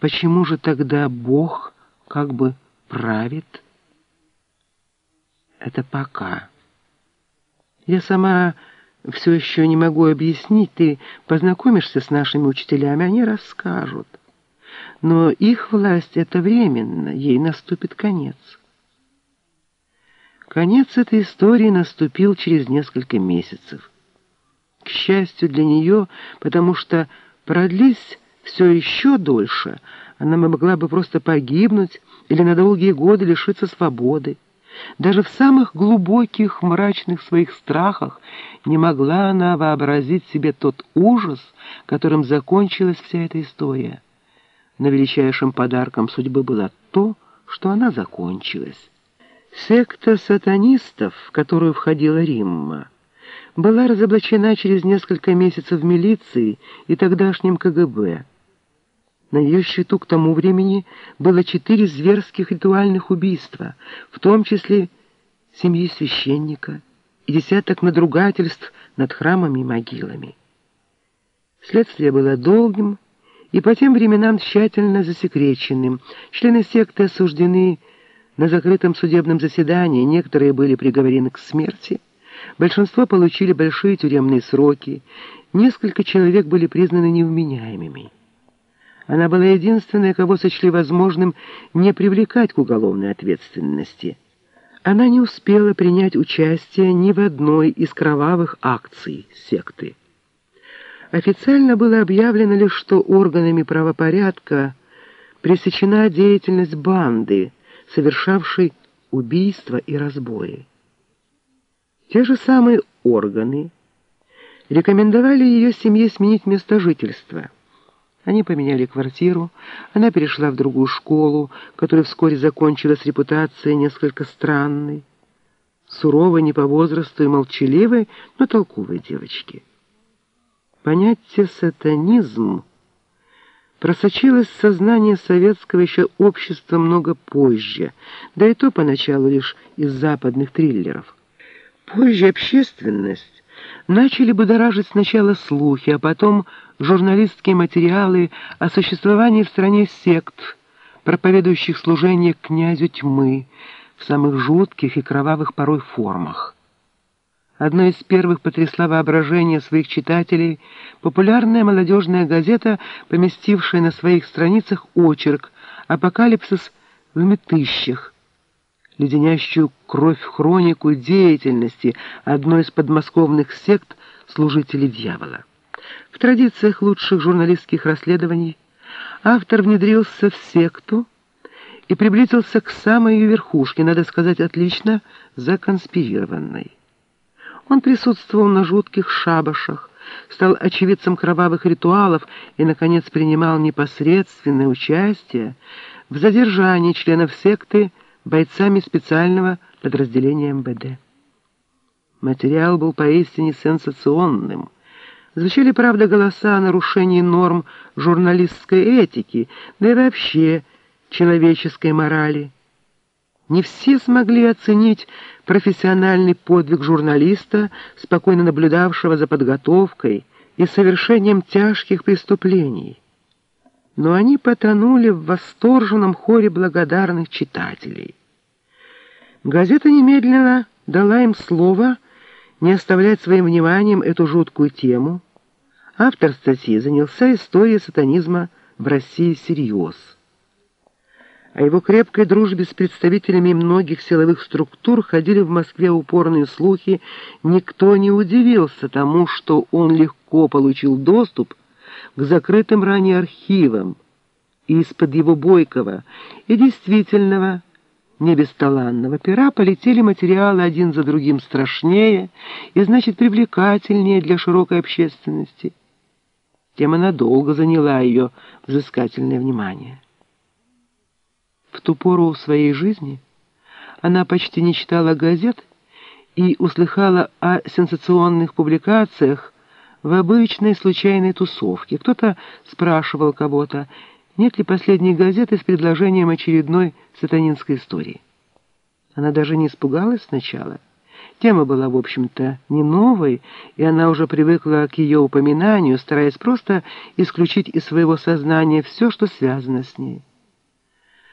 Почему же тогда Бог как бы правит? Это пока. Я сама все еще не могу объяснить. Ты познакомишься с нашими учителями, они расскажут. Но их власть — это временно, ей наступит конец. Конец этой истории наступил через несколько месяцев. К счастью для нее, потому что продлись все еще дольше, она могла бы просто погибнуть или на долгие годы лишиться свободы. Даже в самых глубоких мрачных своих страхах не могла она вообразить себе тот ужас, которым закончилась вся эта история. Но величайшим подарком судьбы было то, что она закончилась. Секта сатанистов, в которую входила Римма, была разоблачена через несколько месяцев в милиции и тогдашнем КГБ. На ее счету к тому времени было четыре зверских ритуальных убийства, в том числе семьи священника и десяток надругательств над храмами и могилами. Следствие было долгим и по тем временам тщательно засекреченным. Члены секты осуждены на закрытом судебном заседании, некоторые были приговорены к смерти, большинство получили большие тюремные сроки, несколько человек были признаны невменяемыми. Она была единственной, кого сочли возможным не привлекать к уголовной ответственности. Она не успела принять участие ни в одной из кровавых акций секты. Официально было объявлено лишь, что органами правопорядка пресечена деятельность банды, совершавшей убийства и разбои. Те же самые органы рекомендовали ее семье сменить место жительства – они поменяли квартиру, она перешла в другую школу, которая вскоре закончилась репутацией несколько странной, суровой не по возрасту и молчаливой, но толковой девочки. Понятие «сатанизм» просочилось в сознание советского еще общества много позже, да и то поначалу лишь из западных триллеров. Позже общественность начали будоражить сначала слухи, а потом журналистские материалы о существовании в стране сект, проповедующих служение князю тьмы в самых жутких и кровавых порой формах. Одной из первых потрясла воображение своих читателей популярная молодежная газета, поместившая на своих страницах очерк «Апокалипсис в метыщах», леденящую кровь хронику деятельности одной из подмосковных сект служителей дьявола. В традициях лучших журналистских расследований автор внедрился в секту и приблизился к самой ее верхушке, надо сказать, отлично законспирированной. Он присутствовал на жутких шабашах, стал очевидцем кровавых ритуалов и, наконец, принимал непосредственное участие в задержании членов секты бойцами специального подразделения МВД. Материал был поистине сенсационным. Звучали, правда, голоса о нарушении норм журналистской этики, да и вообще человеческой морали. Не все смогли оценить профессиональный подвиг журналиста, спокойно наблюдавшего за подготовкой и совершением тяжких преступлений но они потонули в восторженном хоре благодарных читателей. Газета немедленно дала им слово не оставлять своим вниманием эту жуткую тему. Автор статьи занялся историей сатанизма в России всерьез. О его крепкой дружбе с представителями многих силовых структур ходили в Москве упорные слухи. Никто не удивился тому, что он легко получил доступ к закрытым ранее архивам, и из-под его бойкого и действительного, не бесталанного пера полетели материалы один за другим страшнее и, значит, привлекательнее для широкой общественности. Тема надолго заняла ее взыскательное внимание. В ту пору в своей жизни она почти не читала газет и услыхала о сенсационных публикациях в обычной случайной тусовке. Кто-то спрашивал кого-то, нет ли последней газеты с предложением очередной сатанинской истории. Она даже не испугалась сначала. Тема была, в общем-то, не новой, и она уже привыкла к ее упоминанию, стараясь просто исключить из своего сознания все, что связано с ней.